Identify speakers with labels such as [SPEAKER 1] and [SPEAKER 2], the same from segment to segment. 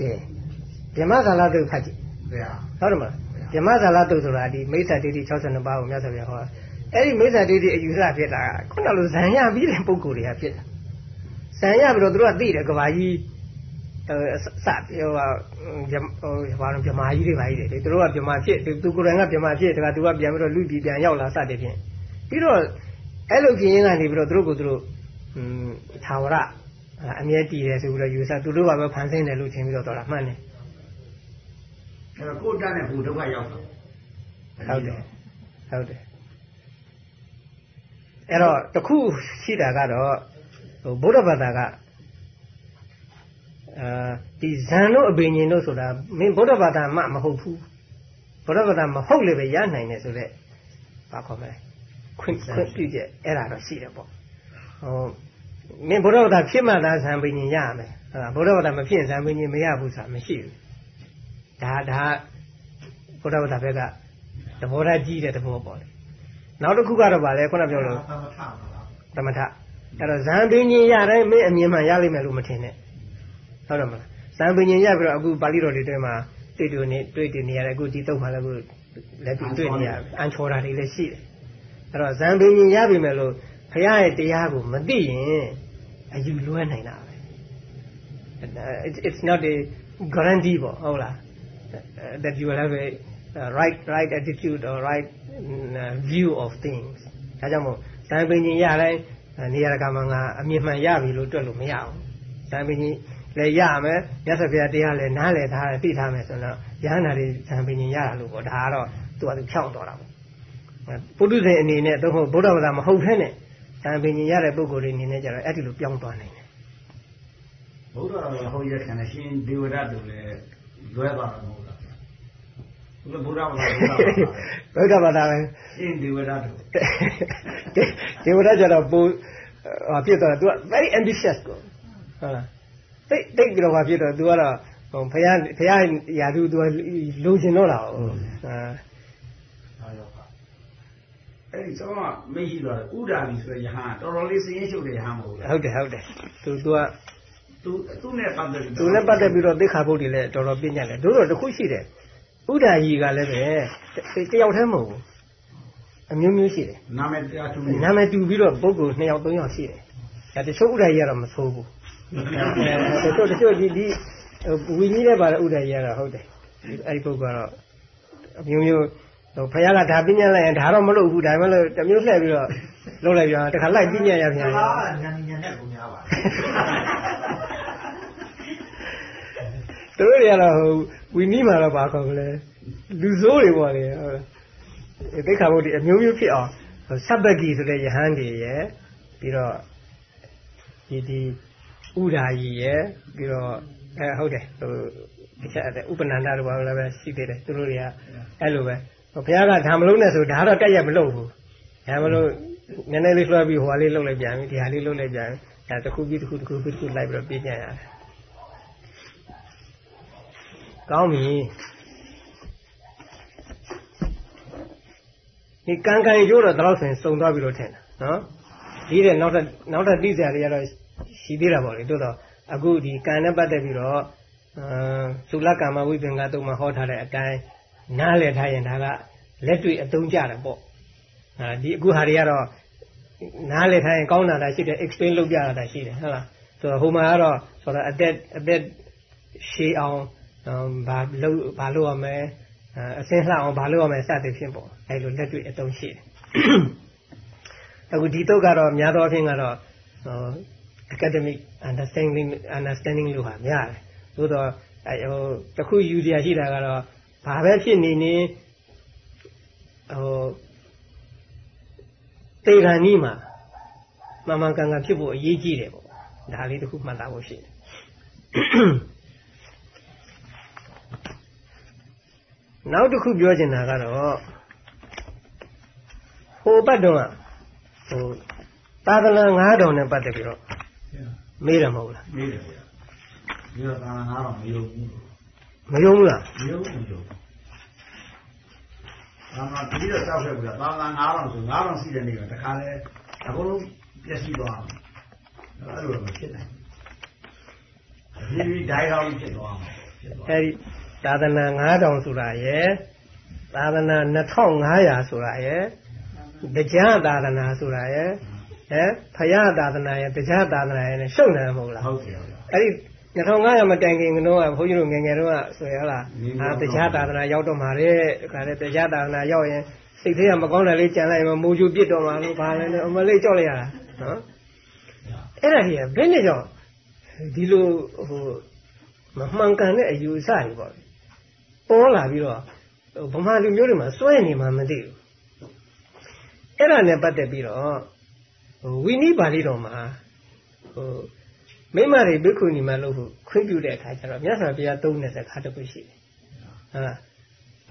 [SPEAKER 1] ကဲဓမ္မကာလတုတ်ဖတ်ကြည့်
[SPEAKER 2] ဘယ်ဟာ
[SPEAKER 1] ဟုတ်တယ်မလားဓမ္မကာလတုတ်ဆိုတာဒီမိစ္ဆာဒိဋ္ဌိ62ပါးကိုမြတ်စွာဘုရားဟောအဲ့ဒီမိစ္ဆာဒိဋ္ဌိအယူဆဖြစ်တာကခုနလိုဇံရပြီးတဲ့ပုံကိုယ်တွေကဖြစ်တာဇံရပြီးတော့သူတို့ကသိတယ်ကဘာကြီးအဲစပြောဟာဟိုဘာလို့ဗမာကြီးတွေပါကြီးတယ်သူတို့ကဗမာဖြစ်သူကိုယ်တိုင်ကဗမာဖြစ်တခါသူကပြန်ပြီးတော့လူပြည်ပြန်ရောက်လာစတဲ့ဖြင့်ပြီးတော့အဲ့လိုဖြစ်ရင်းကနေပြီးတော့သူတို့ကိုသူတို့อืมသာဝရ အမြဲတည်တယ်ဆိုပြီးတော့ယူဆသူတို့ကပဲဖန်ဆင်းတယ်လို့ထင်ပြီးတော့တော်တာမှန်တယ်
[SPEAKER 2] အဲ့တော့ကိုယ်တက်နဲ့ဘူဒုက္ခရောက်တာ
[SPEAKER 1] ဟုတ်တယ်ဟုတ်တယ်အဲ့တော့တခုရှိတာကတော့ဟိုဗုဒ္ဓဘာသာကအာဒီဇန်တို့အဘိညာဉ်တို့ဆိုတာမင်းဗုဒ္ဓဘာသာမှမဟုတ်ဘူးဗုဒ္ဓဘာသာမဟုတ်လည်းပဲရနိုင်တယ်ဆိုတော့ဘာခေါ်မလဲခွင့်ခွင့်ပြုချက်အဲ့ဒါတော့ရှိတယ်ပေါ့ဟို မင်းဘုရားဘာဖြစ်မှသာဇံပင်ကြီးရမယ်ဟုတ်လားဘုရားဘာမဖြစ်ဇံပင်ကြီးမရဘူးဆိုတာမရှိဘူးဒါဒါဘုရားဘာဘက်ကသဘောထားကြီးတဲ့သဘောပေါ့လေနောက်တစ်ခုကတော့ဗာလဲခုနပြောလို့
[SPEAKER 2] သမထ
[SPEAKER 1] အဲ့တော့ဇံပင်ကြီးရတိုင်းမင်းအမြင်မှရလိမ့်မယ်လို့မထင်နဲ့ဟုတ်တယ်မလားဇံပင်ကြီးရပြီးတော့အခုပါဠိတော်တွေထဲမှာတွေ့တွေ့နေတွေ့တွေ့နေရတယ်အခုဒီတုတ်မှလည်းအခုလက်တွေ့တွေ့နေရအန်ချော်တာတွေလည်းရှိတယ်အဲ့တော့ဇံပင်ကြီးရပြီမယ်လို့ ဘုရားရဲ့တရားကိုမသိရင်အယူလွဲနိုင်တာပဲ it's not a guarantee ပေါ့ဟုတ်လား that you will have a right right attitude or right view of things ဒါကြောင့်မို့ဇံပင်ကြီးရတိုင်းနေရာကမှာငါအမြင်မှန်ရပြီလို့တွက်လို့မရအောင်ဇံပင်ကြီးလည်းရမယ်မြတ်စွာဘုရားတရားလည်းနားလည်ထားတယ်သိထားမယ်ဆိုတော့ရဟန္တာတွေဇံပင်ကြီးရတာလို့ပေါ့ဒါကတော့သူကသူဖြောင်းတော်တာပေါ့ပုထုဇဉ်အနေနဲ့သို့မဟုတ်ဗုဒ္ဓဘာသာမဟုတ်ခဲနဲ့ ဉာဏ်ပင်ရတဲ့ပုဂ္ဂိုလ်တွေအနေနဲ့ကြတော့အဲ့ဒီလိုပြောင်းသွားနိုင်တယ်
[SPEAKER 2] ဘုရားဟောရခံတဲ့ရှင်ဒေဝရတ်တို့လည်းလွဲသွားမှာမဟုတ်လားဘုရားဘုရားဘု
[SPEAKER 1] ရားဘာသာပဲ
[SPEAKER 2] ရှင်ဒေဝရတ်တို့
[SPEAKER 1] ဒေဝရတ်ကြတော့ပိုဟာဖြစ်သွားသူက very ambitious ကိုဟုတ်လားတိတ်တိတ်ပြီးတော့ဟာဖြစ်တော့သူကတော့ဘုရားဘုရားရာသူသူလိုချင်တော့တာဟုတ်
[SPEAKER 2] အဲ့ဒီသောမမေ့ရှိသွားတယ်ဥဒါလီဆိုတဲ့ယဟန်တော်တော်လေးစည်ရင်ရှုပ်တဲ့ယဟန်မဟုတ်လား
[SPEAKER 1] ဟုတ်တယ်ဟုတ်တယ် तू तू က
[SPEAKER 2] သူသူနဲ့ပတ်သက်ပြီး
[SPEAKER 1] သူနဲ့ပတ်သက်ပြီးတော့သိခါဖို့တွေလည်းတော်တော်ပြည့်ညတ်တယ်တို့တော့တစ်ခုရှိတယ်ဥဒ္ဒါကြီးကလည်းပဲတယောက်တည်းမဟုတ်ဘူးအမျိုးမျိုးရှိတယ်
[SPEAKER 2] နာမည်တရားသူ
[SPEAKER 1] နာမည်တူပြီးတော့ပုဂ္ဂိုလ်2ယောက်3ယောက်ရှိတယ်ဒါတချို့ဥဒ္ဒါကြီးကတော့မဆိုးဘူးအဲတချို့တချို့ဒီဒီဝီကြီးတဲ့ပါတဲ့ဥဒ္ဒါကြီးကတော့ဟုတ်တယ်အဲ့ဒီပုဂ္ဂိုလ်ကတော့အမျိုးမျိုး ဟိုဖခင်ကဒါပြညတ်လိုက်ရင်ဒါတော့မလုပ်ဘူးဒါမှမဟုတ်တစ်မျိုးလှည့်ပြီးတော့လုပ်လိုက်ပြန်တခါလိုက်ပြညတ်ရပြန်ရော
[SPEAKER 2] ဟာညံညံနဲ့ကိုများပါ
[SPEAKER 1] သူတို့တွေကတော့ဟိုဝီနီးမှာတော့ပါခေါ်ကလေးလူဆိုးတွေပေါ့လေဟုတ်လားအဲသိခါဖို့ဒီအမျိုးမျိုးဖြစ်အောင်ဟိုစပ္ပကီဆိုတဲ့ယဟန်တွေရယ်ပြီးတော့ဒီဒီဥဒါကြီးရယ်ပြီးတော့အဲဟုတ်တယ်ဟိုတခြားတဲ့ဥပနန္ဒတို့ဘာလို့လဲပဲရှိသေးတယ်သူတို့တွေကအဲ့လိုပဲဟို ဘုရားကဒါမလုံးနဲ့ဆိုဒါတော့တက်ရက်မလို့ဘူးဒါမလို့နည်းနည်းလေးလွှဲပြီးဟိုဟာလေးလုပ်လိုက်ပြန်ပြီဒီဟာလေးလုပ်လိုက်ပြန်ပြီဒါတစ်ခုပြီးတစ်ခုတစ်ခုပြီးတစ်ခုလိုက်ပြီးတော့ပြည့်ညံ့ရတယ်ကောင်းပြီဒီကံကံရိုးတော့တော့ဆိုရင်စုံသွားပြီလို့ထင်တာနော်ဒီတဲ့နောက်ထပ်နောက်ထပ်သိစရာတွေကတော့ရှိသေးတာပေါ့လေတို့တော့အခုဒီကံနဲ့ပတ်သက်ပြီးတော့အာသုလကမ္မဝိပင်္ဂတုံမှာဟောထားတဲ့အတိုင်း နားလည်ထားရင်ဒါကလက်တွေ့အသုံးကျတယ်ပေါ့အာဒီအခုဟာတွေကတော့နားလည်ထားရင်ကောင်းတာတာရှိတယ် explain လုပ်ပြတာတာရှိတယ်ဟုတ်လားဆိုတော့ဟိုမှာကတော့ဆိုတော့အသက်အသက်ရှည်အောင်ဘာလို့ဘာလို့ရမလဲအစင်းလှအောင်ဘာလို့ရမလဲစသဖြင့်ပေါ့အဲလိုလက်တွေ့အသုံးရှိတယ်အခုဒီတော့ကတော့များသောအားဖြင့်ကတော့ဟို academic understanding understanding လို့ဟာများတယ်သို့တော့အဲဟိုတခုယူစရာရှိတာကတော့ ဘာပဲဖြစ်နေနေဟိုတေဂန်ကြီးမှာမမှန်ကန်ကန်ဖြစ်ဖို့အရေးကြီးတယ်ပေါ့ဒါလေးတခုမှတ်သားဖို့ရှိတယ်နောက်တစ်ခုပြောချင်တာကတော့ဟိုဘတ်တော့ဟိုသာသနာ9000နဲ့ပတ်သက်ပြီးတော့မေးတယ်မဟုတ်လား
[SPEAKER 2] မေးတယ်ဗျာဒီတော့သာငါတော့မယုံဘူး
[SPEAKER 1] မယုံဘူးလား
[SPEAKER 2] မယုံဘူးမယုံသာငါတတိယတောက်ခဲ့ပြီသာငါ9000ဆို9000ရှိတဲ့နေ့ကတခါလဲအကုန်လုံးပြည့်စည်သွားတယ်အဲ့လိုမဖြစ်နိုင်ဘူးဒီဒီဒိုင်တော်ကြီးဖြစ်သွားမှာ
[SPEAKER 1] အဲဒီသာသနာ9000ဆိုတာရယ်သာသနာ2500ဆိုတာရယ်တရားသာသနာဆိုတာရယ်ဟဲ့ဖယားသာသနာရယ်တရားသာသနာရယ်နဲ့ရှုပ်နေမှာမဟုတ်လား
[SPEAKER 2] ဟုတ်ကဲ့ဟုတ်ကဲ့
[SPEAKER 1] အဲ့ဒီ 2500မတိုင်ခင်ကတော့ဘုန်းကြီးတို့ငယ်ငယ်တော့ဆိုရလားအာတရားသာသနာရောက်တော့မှာတဲ့ခါတဲ့တရားသာသနာရောက်ရင်စိတ်ထဲကမကောင်းတယ်လေးကြံလိုက်မှမိုးချိုပြစ်တော့မှာလို့ဘာလဲအမလေးကြောက်လိုက်ရတာနော်အဲ့ဒါကြီးကဘယ်နဲ့ကြောင့်ဒီလိုဟိုမမှန်ကန်တဲ့အယူအဆတွေပေါ့ပေါ်လာပြီးတော့ဗမာလူမျိုးတွေမှာစွဲနေမှမသိဘူးအဲ့ဒါနဲ့ပတ်သက်ပြီးတော့ဟိုဝိနည်းပါဠိတော်မှာဟို မိမတွေဘိက္ခုနီမလို့ခွင့်ပြုတဲ့အခါကျတော့မြတ်စွာဘုရားသုံးတဲ့စကားတစ်ခုရှိတယ်ဟုတ်လား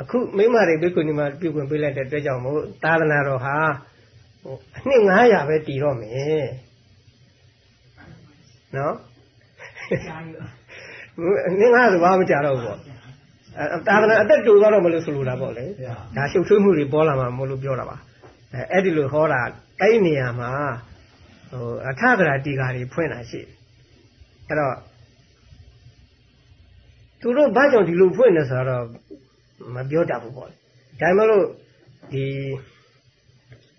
[SPEAKER 1] အခုမိမတွေဘိက္ခုနီမပြုခွင့်ပေးလိုက်တဲ့အတွက်ကြောင့်မို့သာသနာတော်ဟာဟိုအနှစ်900ပဲတည်တော့မယ်နော်အနှစ်900ဆိုဘာမှမကြတော့ဘူးပေါ့အဲသာသနာအသက်တူသွားတော့မလို့ဆိုလိုတာပေါ့လေဒါရှုပ်ထွေးမှုတွေပေါ်လာမှာမလို့ပြောတာပါအဲအဲ့ဒီလိုဟောတာအဲ့ဒီနေရာမှာဟိုအထကရာတီကာတွေဖွင့်တာရှိတယ် အဲ့တော့သူတို့ဘာကြောင့်ဒီလိုဖွင့်နေဆိုတော့မပြောတတ်ဘူးပေါ့ဒါမှမဟုတ်ဒီ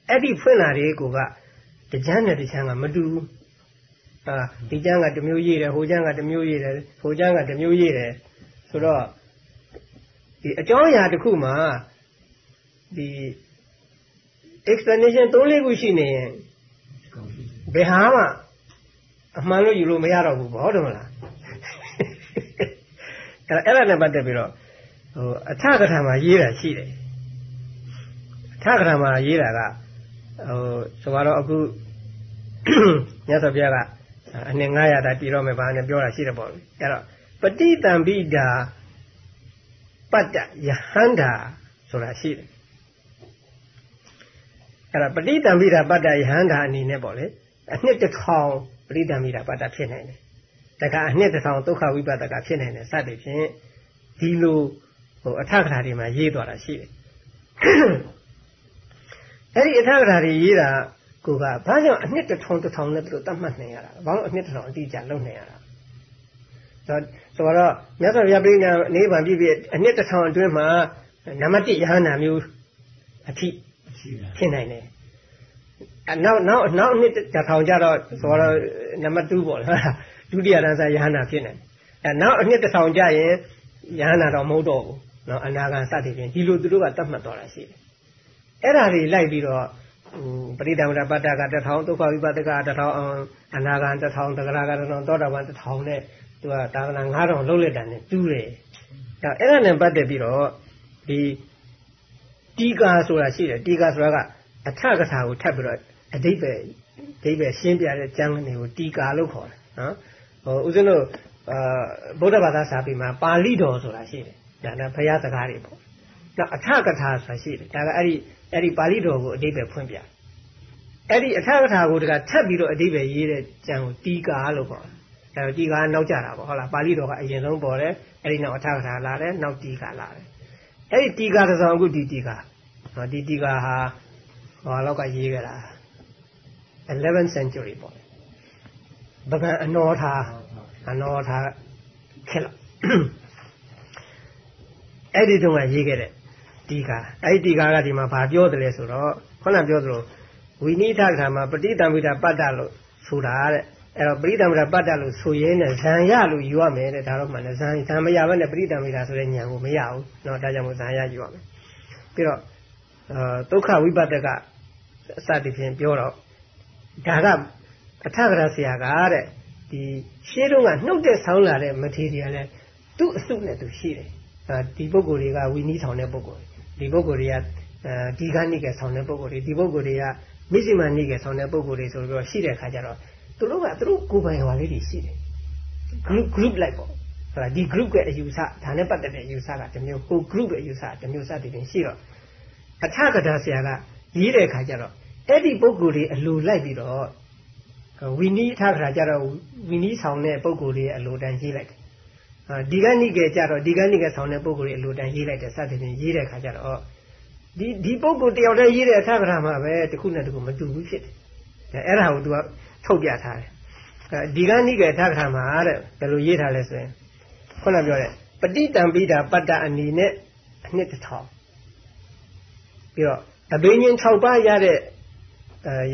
[SPEAKER 1] အဲ့ဒီဖွင့်လာတွေကိုကတကြမ်းနဲ့တချမ်းကမတူဘူးအာဒီကျမ်းကတစ်မျိုးရေးတယ်ဟိုကျမ်းကတစ်မျိုးရေးတယ်ဟိုကျမ်းကတစ်မျိုးရေးတယ်ဆိုတော့ဒီအကြောင်းအရာတစ်ခုမှာဒီ explanation ၃လေးခုရှိနေရင်ဘယ်ဟာမှ အမှန်လို့ယူလို့မရတော့ဘူးဘောတယ်မလားအဲ့ဒါအဲ့ဒါနဲ့ပတ်သက်ပြီးတော့ဟိုအထကထာမှာရေးတာရှိတယ်အထကထာမှာရေးတာကဟိုဆိုတော့အခုမြတ်စွာဘုရားကအနှစ်900တာတည်တော့မယ်ဘာနဲ့ပြောတာရှိတယ်ပေါ့အဲ့တော့ပฏิတံပိတာပတ္တယဟန္တာဆိုတာရှိတယ်အဲ့ဒါပฏิတံပိတာပတ္တယဟန္တာအနေနဲ့ပေါ့လေအနှစ်တစ်ထောင် ပရိသမိတာပတ္တဖြစ်နိုင်တယ်တခါအနှစ်တစ်ထောင်ဒုက္ခဝိပဿကဖြစ်နိုင်တယ်စသည်ဖြင့်ဒီလိုဟိုအထကထာတွေမှာရေးသွားတာရှိတယ်အဲ့ဒီအထကထာတွေရေးတာကိုကဘာကြောင့်အနှစ်တစ်ထောင်တစ်ထောင်နဲ့သူတို့တတ်မှတ်နိုင်ရတာဘာလို့အနှစ်တစ်ထောင်အတိအကျလုပ်နိုင်ရတာဆိုတော့မြတ်စွာဘုရားပြိညာနေဗံပြည့်ပြည့်အနှစ်တစ်ထောင်အတွင်းမှာနံပါတ်1ယဟန္တာမျိုးအထိဖြစ်နိုင်တယ် အနောက်နောက်နောက်နှစ်တစ်ထောင်ကြတော့ဆိုတော့နံပါတ်2ပေါ့လားဒုတိယရန်စာယဟန္တာဖြစ်နေတယ်အဲနောက်အနှစ်တစ်ထောင်ကြရင်ယဟန္တာတော့မဟုတ်တော့ဘူးနော်အနာဂံစသည်ဖြင့်ဒီလိုသူတို့ကတတ်မှတ်တော်တာရှိတယ်အဲ့ဒါတွေလိုက်ပြီးတော့ပရိဒံဝရပတ္တကတထောင်ဒုက္ခဝိပဿကတထောင်အနာဂံတထောင်တဂရကတထောင်သောတာပန်တထောင်နဲ့သူကသာသနာ9000လုံးလက်တန်နဲ့တူးတယ်ဒါအဲ့ဒါနဲ့ပတ်သက်ပြီးတော့ဒီတီကာဆိုတာရှိတယ်တီကာဆိုတာကအထကထာကိုထပ်ပြီးတော့ အဓိပ္ပာယ်အဓိပ္ပာယ်ရှင်းပြတဲ့ကျမ်းကနေကိုတီကာလို့ခေါ်တယ်နော်ဟိုဦးဇင်းတို့အာဗုဒ္ဓဘာသာစာပေမှာပါဠိတော်ဆိုတာရှိတယ်ဒါနဲ့ဘုရားစကားတွေပေါ့နောက်အထကထာဆိုတာရှိတယ်ဒါကအဲ့ဒီအဲ့ဒီပါဠိတော်ကိုအဓိပ္ပာယ်ဖွင့်ပြအဲ့ဒီအထကထာကိုတကထပ်ပြီးတော့အဓိပ္ပာယ်ရေးတဲ့ကျမ်းကိုတီကာလို့ခေါ်တယ်အဲတီကာနောက်ကြတာပေါ့ဟုတ်လားပါဠိတော်ကအရင်ဆုံးပေါ်တယ်အဲ့ဒီနောက်အထကထာလာတယ်နောက်တီကာလာတယ်အဲ့ဒီတီကာတစ်ဆောင်အခုဒီတီကာဟောဒီတီကာဟာဟောလောက်ကရေးခဲ့တာ 11th century ပေါ့ဗကံအနောထားအနောထားခက်လောက်အဲ့ဒီတုန်းကရေးခဲ့တဲ့တီကာအဲ့ဒီတီကာကဒီမှာဘာပြောတယ်လဲဆိုတော့ခုနပြောသလိုဝိနိဋ္ဌကမှာပဋိတံမိတာပတ္တလို့ဆိုတာတဲ့အဲ့တော့ပရိတံမိတာပတ္တလို့ဆိုရင်းနဲ့ဇံရလို့ယူရမယ်တဲ့ဒါတော့မှလည်းဇံဇံမရဘဲနဲ့ပရိတံမိတာဆိုတဲ့ဉာဏ်ကိုမရဘူးเนาะဒါကြောင့်မို့ဇံရယူရမယ်ပြီးတော့အာဒုက္ခဝိပဿကအစတည်ဖြင့်ပြောတော့ ဒါကအထကရဆရာကတဲ့ဒီရှေးတုန်းကနှုတ်တဲ့ဆောင်းလာတဲ့ material လဲသူ့အစုနဲ့သူရှိတယ်ဒီပုဂ္ဂိုလ်တွေကဝီနီးဆောင်တဲ့ပုဂ္ဂိုလ်ဒီပုဂ္ဂိုလ်တွေကအဲဒီကနိကဆောင်တဲ့ပုဂ္ဂိုလ်တွေဒီပုဂ္ဂိုလ်တွေကမိစိမနိကဆောင်တဲ့ပုဂ္ဂိုလ်တွေဆိုတော့ရှိတဲ့ခါကျတော့သူတို့ကသူတို့ကိုယ်ပိုင်ဟောလေးတွေရှိတယ် group group လိုက်ပေါ့ဟုတ်လားဒီ group ရဲ့အယူဆဒါနဲ့ပတ်သက်တဲ့အယူဆကတစ်မျိုးဟို group ရဲ့အယူဆတစ်မျိုးစသည်ဖြင့်ရှိတော့အထကထာဆရာကရေးတဲ့ခါကျတော့ အဲ့ဒီပုဂ္ဂိုလ်တွေအလိုလိုက်ပြီးတော့ဝီနီးထခါကျတော့ဝီနီးဆောင်တဲ့ပုဂ္ဂိုလ်တွေအလိုတန်ရေးလိုက်တယ်ဒီကနိကေကြတော့ဒီကနိကေဆောင်တဲ့ပုဂ္ဂိုလ်တွေအလိုတန်ရေးလိုက်တယ်စသဖြင့်ရေးတဲ့ခါကျတော့ဒီဒီပုဂ္ဂိုလ်တယောက်တည်းရေးတဲ့အထကထာမှာပဲတစ်ခုနဲ့တစ်ခုမတူဘူးဖြစ်တယ်အဲ့ဒါကို तू ကထုတ်ပြထားတယ်ဒီကနိကေအထကထာမှာတဲ့ဘယ်လိုရေးထားလဲဆိုရင်ခုနပြောတဲ့ပဋိတံပိတာပတ္တအနေနဲ့အနှစ်တစ်ထောင်ပြီးတော့အဘိညာဉ်6ပါးရတဲ့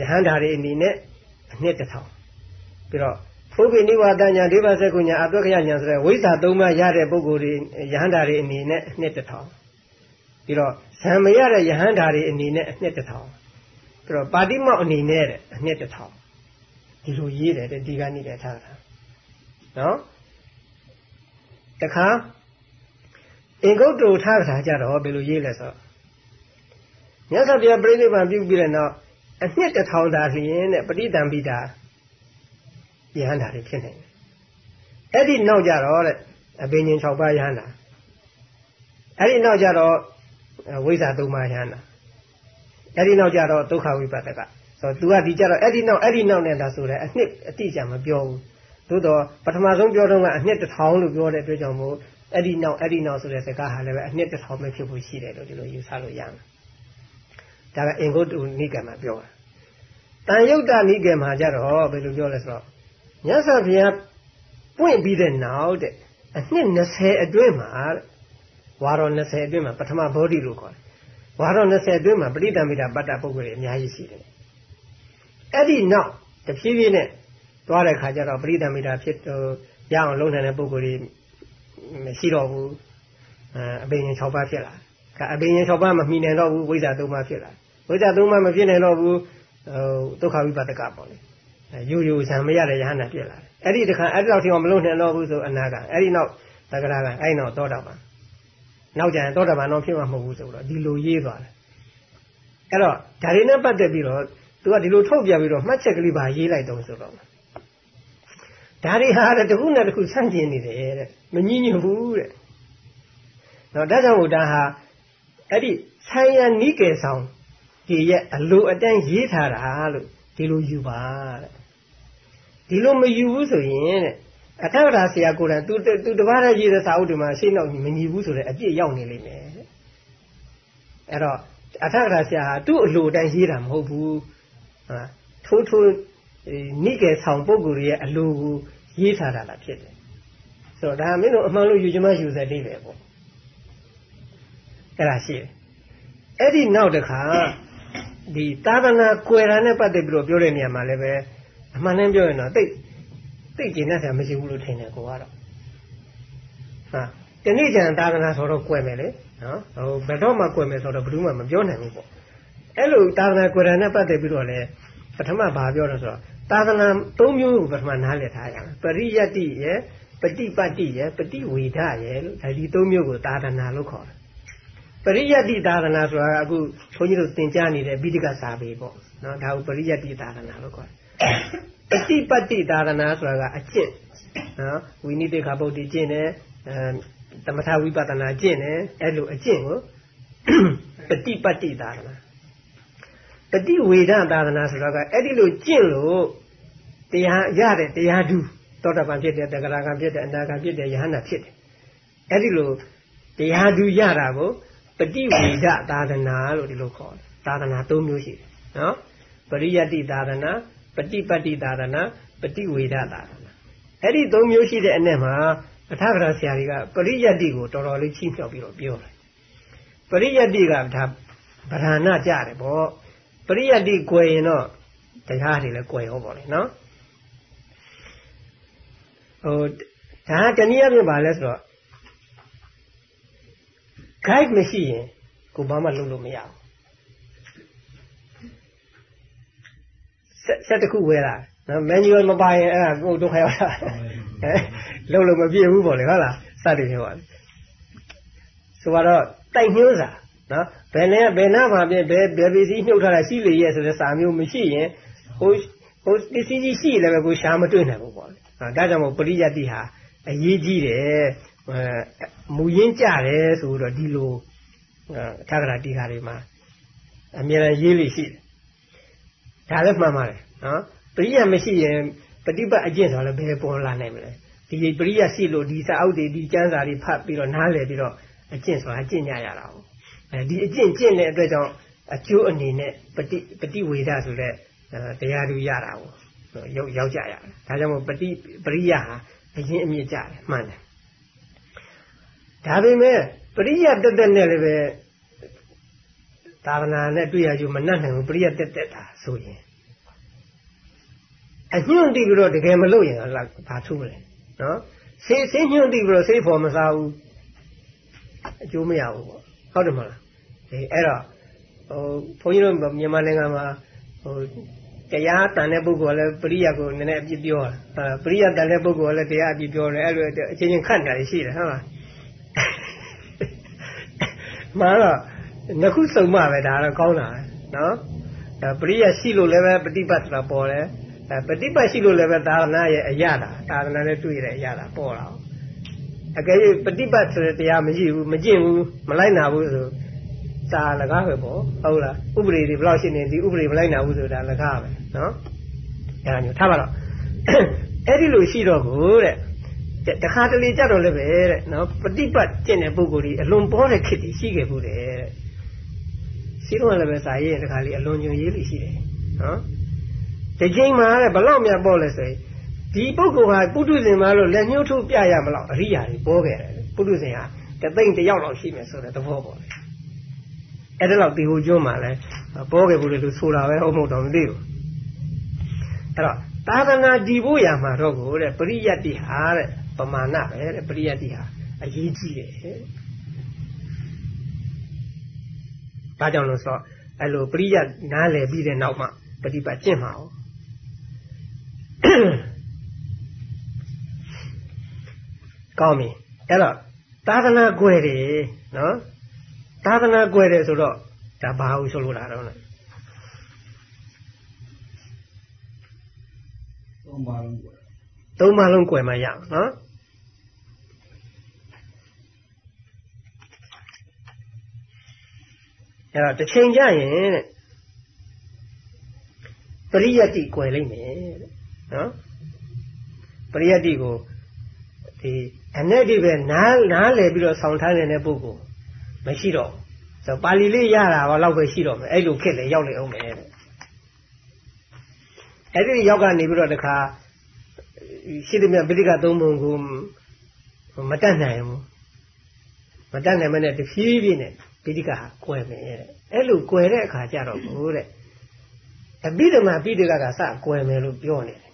[SPEAKER 1] ယဟန္တာတွေအနေနဲ့အနှစ်တစ်ထောင်ပြီးတော့ဖုဂိနိဝါဒညာဒိဗ္ဗစကုညာအသွက်ကရညာဆိုတဲ့ဝိဇ္ဇာ၃ပါးရတဲ့ပုဂ္ဂိုလ်တွေယဟန္တာတွေအနေနဲ့အနှစ်တစ်ထောင်ပြီးတော့ဇံမရတဲ့ယဟန္တာတွေအနေနဲ့အနှစ်တစ်ထောင်ပြီးတော့ပါတိမောက်အနေနဲ့အနှစ်တစ်ထောင်ဒီလိုရေးတယ်ဒီကနေ့လည်းထားတာနော်တခါအင်္ဂုတ္တထားတာကြတော့ဘယ်လိုရေးလဲဆိုတော့မြတ်စွာဘုရားပြိဋိဘံပြုပြီးတဲ့နောက် အနှစ်တစ်ထောင်သာလျင်တဲ့ပဋိသင်္ပိတာယဟန္တာတွေဖြစ်နေတယ်အဲ့ဒီနောက်ကြတော့တဲ့အဘိညာဉ်6ပါးယဟန္တာအဲ့ဒီနောက်ကြတော့ဝိဇ္ဇာ3ပါးယဟန္တာအဲ့ဒီနောက်ကြတော့ဒုက္ခဝိပဿကဆိုတော့ तू ကဒီကြတော့အဲ့ဒီနောက်အဲ့ဒီနောက်နဲ့ဒါဆိုတဲ့အနှစ်အတိအကျမပြောဘူးသို့တော့ပထမဆုံးပြောတော့ကအနှစ်တစ်ထောင်လို့ပြောတဲ့အတွက်ကြောင့်မို့အဲ့ဒီနောက်အဲ့ဒီနောက်ဆိုတဲ့စကားဟာလည်းပဲအနှစ်တစ်ထောင်ပဲဖြစ်ဖို့ရှိတယ်လို့ဒီလိုယူဆလို့ရမယ် ဒါကအင်္ဂုတ္တနိကမှာပြောတာတန်ယုတ်တနိကေမှာကြတော့ဘယ်လိုပြောလဲဆိုတော့မြတ်စွာဘုရားပွင့်ပြီးတဲ့နောက်တဲ့အနှစ်20အတွင်းမှာဝါရော20အတွင်းမှာပထမဘောဓိလို့ခေါ်တယ်ဝါရော20အတွင်းမှာပဋိသင်္မိတာပတ္တပုဂ္ဂိုလ်တွေအများကြီးရှိတယ်အဲ့ဒီနောက်တဖြည်းဖြည်းနဲ့သွားတဲ့ခါကျတော့ပရိသမီတာဖြစ်ရအောင်လုပ်နိုင်တဲ့ပုံကိုယ်ကြီးမရှိတော့ဘူးအဘိညာဉ်6ပါးဖြစ်လာအဘိညာဉ်6ပါးမမှီနိုင်တော့ဘူးဝိဇ္ဇာ3ပါးဖြစ်လာဝိ ဇ္ဇာ3ပါးမဖြစ်နိုင်တော့ဘူးဒုက္ခဝိပဿကပေါ့လေယူယူဇံမရတဲ့ယဟနာဖြစ်လာတယ်အဲ့ဒီတခါအဲ့ဒီလောက်ထိအောင်မလုပ်နိုင်တော့ဘူးဆိုအနာကအဲ့ဒီနောက်သက္ကရာကအဲ့နောက်သောတာပန်နောက်ကျရင်သောတာပန်တော့ဖြစ်မှာမဟုတ်ဘူးဆိုတော့ဒီလိုရေးသွားတယ်အဲ့တော့ဒါတွေနဲ့ပတ်သက်ပြီးတော့သူကဒီလိုထုတ်ပြပြီးတော့မှတ်ချက်ကလေးပါရေးလိုက်တော့ဆိုတော့ဒါတွေဟာတခုနဲ့တခုဆန့်ကျင်နေတယ်တဲ့မငြင်းညွတ်ဘူးတဲ့နော်ဒါကြောင့်ဒါဟာအဲ့ဒီဆိုင်ရနိကေဆောင် ဒီရဲ့အလိုအတန်းရေးထားတာလို့ဒီလိုယူပါတဲ့ဒီလိုမယူဘူးဆိုရင်တဲ့အထက်ထာဆရာကိုယ်တိုင်သူသူတပားတည်းရေးတဲ့စာအုပ်တွေမှာရှင်းတော့မညီဘူးဆိုတဲ့အပြစ်ရောက်နေလိမ့်မယ်အဲ့တော့အထက်ထာဆရာဟာသူ့အလိုအတန်းရေးတာမဟုတ်ဘူးဟာထိုးထိုးနိကေဆောင်ပုဂ္ဂိုလ်ရဲ့အလိုကိုရေးထားတာလားဖြစ်တယ်ဆိုတော့ဒါမင်းတို့အမှန်လို့ယူချင်မှယူစက်လေးပဲပေါ့အဲ့ဒါရှိတယ်အဲ့ဒီနောက်တစ်ခါ ဒီသာသနာကွယ်တာနဲ့ပတ်သက်ပြီးတော့ပြောတဲ့နေရာမှာလည်းပဲအမှန်တမ်းပြောရင်တော့တိတ်တိတ်ကျင်တတ်တာမရှိဘူးလို့ထင်တယ်ကိုကတော့ဟာဒီနေ့ကျန်သာသနာဆိုတော့ကွယ်မယ်လေနော်ဟိုဘယ်တော့မှကွယ်မယ်ဆိုတော့ဘယ်သူမှမပြောနိုင်ဘူးပေါ့အဲ့လိုသာသနာကွယ်တာနဲ့ပတ်သက်ပြီးတော့လည်းပထမဘာပြောလဲဆိုတော့သာသနာ၃မျိုးကိုပထမနားလည်ထားရမယ်ပရိယတ္တိရယ်ပฏิပတ်တိရယ်ပฏิဝေဒရယ်လို့ဒီ၃မျိုးကိုသာသနာလို့ခေါ်တယ် ပရိယတ္တိသာသနာဆိုတာအခုဘုန်းကြီးတို့သင်ကြားနေတဲ့ပိဋကစာပေပေါ့နော်ဒါကိုပရိယတ္တိသာသနာလို့ခေါ်တယ်ပฏิပတ်တိသာသနာဆိုတာကအကျင့်နော်ဝိနိတိခါပုဒ်တိကျင့်တယ်အဲသမထဝိပဿနာကျင့်တယ်အဲ့လိုအကျင့်ကိုပฏิပတ်တိသာသနာပฏิဝေဒသာသနာဆိုတော့ကအဲ့ဒီလိုကျင့်လို့တရားရတဲ့တရားဓုသောတာပန်ဖြစ်တဲ့တဂရကံဖြစ်တဲ့အနာကံဖြစ်တဲ့ယဟန္တာဖြစ်တယ်အဲ့ဒီလိုတရားဓုရတာကို ပฏิဝေဒသာသနာလို့ဒီလိုခေါ်တယ်သာသနာ၃မျိုးရှိတယ်နော်ပရိယတ္တိသာသနာပฏิပတ်တိသာသနာပฏิဝေဒသာသနာအဲ့ဒီ၃မျိုးရှိတဲ့အ내မှာအထာဂရဆရာကြီးကပရိယတ္တိကိုတော်တော်လေးချိမြောက်ပြီးတော့ပြောတယ်ပရိယတ္တိကဒါဗရဏကြတယ်ပေါ့ပရိယတ္တိကွယ်ရင်တော့တရားတွေလည်းကွယ်ရောပေါ့လေနော်ဟိုဒါတနည်းအားဖြင့်ပါလဲဆိုတော့ guide မရှိရင်ကိုဘာမှလုပ်လို့မရဘူးဆက်ဆက်တစ်ခုဝယ်လာနော် manual မပါရင်အဲ့ဒါကိုဒုက္ခရောက်တာဟဲ့လုပ်လို့မပြည့်ဘူးပေါ့လေဟုတ်လားစတယ်ပြောပါဆိုတော့တိုက်ညှိုးစာနော်ဘယ်နဲ့ဘယ်နာမှာပြဘယ်ဘယ်ပစ္စည်းညှုပ်ထားတာရှိလေရဲ့ဆိုတဲ့စာမျိုးမရှိရင်ဟိုဟိုပစ္စည်းကြီးရှိလည်းပဲကိုရှားမတွေ့နိုင်ဘူးပေါ့လေဒါကြောင့်မို့ပရိယတ်တိဟာအရေးကြီးတယ် မူရင်းကြတယ်ဆိုတော့ဒီလိုထာဂရတိဟာတွေမှာအမြဲတမ်းရေးလို့ရှိတယ်ဒါလည်းမှန်ပါတယ်နော်ပရိယတ်မရှိရင်ပฏิပတ်အကျင့်ဆိုတော့လည်းဘယ်ပေါ်လာနိုင်မလဲဒီပရိယတ်ရှိလို့ဒီစာအုပ်တွေဒီကျမ်းစာတွေဖတ်ပြီးတော့နားလည်ပြီးတော့အကျင့်ဆိုတာကျင့်ကြရတာဟုတ်အဲဒီအကျင့်ကျင့်တဲ့အတွက်ကြောင့်အကျိုးအနေနဲ့ပฏิပฏิဝေဒဆိုတဲ့တရားသူရတာကိုရောက်ရောက်ကြရတယ်ဒါကြောင့်မို့ပฏิပရိယဟာအရင်အမြင့်ကြတယ်မှန်တယ် ဒါပေမဲ့ပရိယတက်တက်နဲ့လည်းပဲသာသနာနဲ့တွေ့ရကြမနှက်နိုင်ဘူးပရိယတက်တက်တာဆိုရင်အညွန့်တိပြီးတော့တကယ်မလို့ရင်အလားဘာထူးလဲနော်ဆေးဆေးညွန့်တိပြီးတော့ဆေးဖော်မစားဘူးအကျိုးမရဘူးပေါ့ဟုတ်တယ်မလားအဲအဲ့တော့ဟိုဘုန်းကြီးတို့မြန်မာနိုင်ငံမှာဟိုတရားတန်တဲ့ပုဂ္ဂိုလ်လည်းပရိယကိုနည်းနည်းအပြစ်ပြောတာပရိယတန်တဲ့ပုဂ္ဂိုလ်လည်းတရားအပြစ်ပြောတယ်အဲ့လိုအချင်းချင်းခတ်နေတာရှိတယ်ဟုတ်လား မှာတော့နှစ်ခုစုံမှပဲဒါတော့ကောင်းတာနော်ပရိယရှိလို့လည်းပဲပฏิပတ်ဆိုတာပေါ်တယ်ပฏิပတ်ရှိလို့လည်းပဲသာသနာရဲ့အရတာသာသနာနဲ့တွေ့ရတဲ့အရတာပေါ်တာအကယ်၍ပฏิပတ်ဆိုတဲ့တရားမရှိဘူးမကျင့်ဘူးမလိုက်နာဘူးဆိုဒါလကားပဲပေါ့ဟုတ်လားဥပဒေတွေဘယ်လောက်ရှိနေဒီဥပဒေမလိုက်နာဘူးဆိုတာလကားပဲနော်အဲဒါမျိုးထားပါတော့အဲ့ဒီလိုရှိတော့ကိုတဲ့ တခါတလေကြတော့လည်းပဲတဲ့နော်ပฏิပတ်ကျင့်တဲ့ပုဂ္ဂိုလ်ကြီးအလွန်ပေါ်တဲ့ခေတ်ကြီးရှိခဲ့ဘူးတဲ့ရှိတော့လည်းပဲစာရေးတခါလေးအလွန်ညွန်ရေးလို့ရှိတယ်နော်ဒီချိန်မှာတဲ့ဘလောက်များပေါ်လဲဆိုရင်ဒီပုဂ္ဂိုလ်ဟာပုထုဇဉ်မှာလို့လက်ညှိုးထုတ်ပြရမလို့အရိယာတွေပေါ်ခဲ့တယ်ပုထုဇဉ်ဟာတသိမ့်တယောက်လောက်ရှိမယ်ဆိုတဲ့သဘောပေါ်တယ်အဲ့ဒါလောက်ဒီဟိုကျွန်းမှာလဲပေါ်ခဲ့ဘူးလေလို့ဆိုတာပဲဟုတ်မဟုတ်တော့မသိဘူးအဲ့တော့သာသနာတည်ဖို့ရမှာတော့ကိုတဲ့ပရိယတ်တိဟာတဲ့ ပမာဏပဲတဲ့ပရိယတ်တိဟာအရေးကြီးတယ်ဘာကြောင့်လို့ဆိုတော့အဲ့လိုပရိယတ်နားလည်ပြီးတဲ့နောက်မှပฏิပတ်ကျင့်မှာ哦ကောင်းပြီအဲ့တော့သာသနာကွယ်တယ်နော်သာသနာကွယ်တယ်ဆိုတော့ဒါဘာလို့ဆိုလို့လာတော့လဲ
[SPEAKER 2] သုံးပါလုံးကွယ်
[SPEAKER 1] သုံးပါလုံးကွယ်မှရအောင်နော် အဲ့တော့တစ်ချိန်ကြရင်တဲ့ပရိယတ်တိကွယ်လိမ့်မယ်တဲ့နော်ပရိယတ်တိကိုဒီအနဲ့ဒီပဲနားနားလည်ပြီးတော့ဆောင်းထားနေတဲ့ပုဂ္ဂိုလ်မရှိတော့ဆိုပါဠိလေးရတာတော့ပဲရှိတော့မယ်အဲ့လိုခက်လေရောက်လေအောင်မယ်တဲ့အဲ့ဒီရောက်ကနေပြီးတော့တခါရှိတယ်မြတ်ပိဋကသုံးပုံကိုမတတ်နိုင်ဘူးမတတ်နိုင်မနဲ့တဖြည်းဖြည်းနဲ့ ပိဋကဟာကွယ်မယ်တဲ့အဲ့လိုကွယ်တဲ့အခါကျတော့ဘိုးတဲ့အပိဓမ္မာပိဋကကစကွယ်မယ်လို့ပြောနေတယ်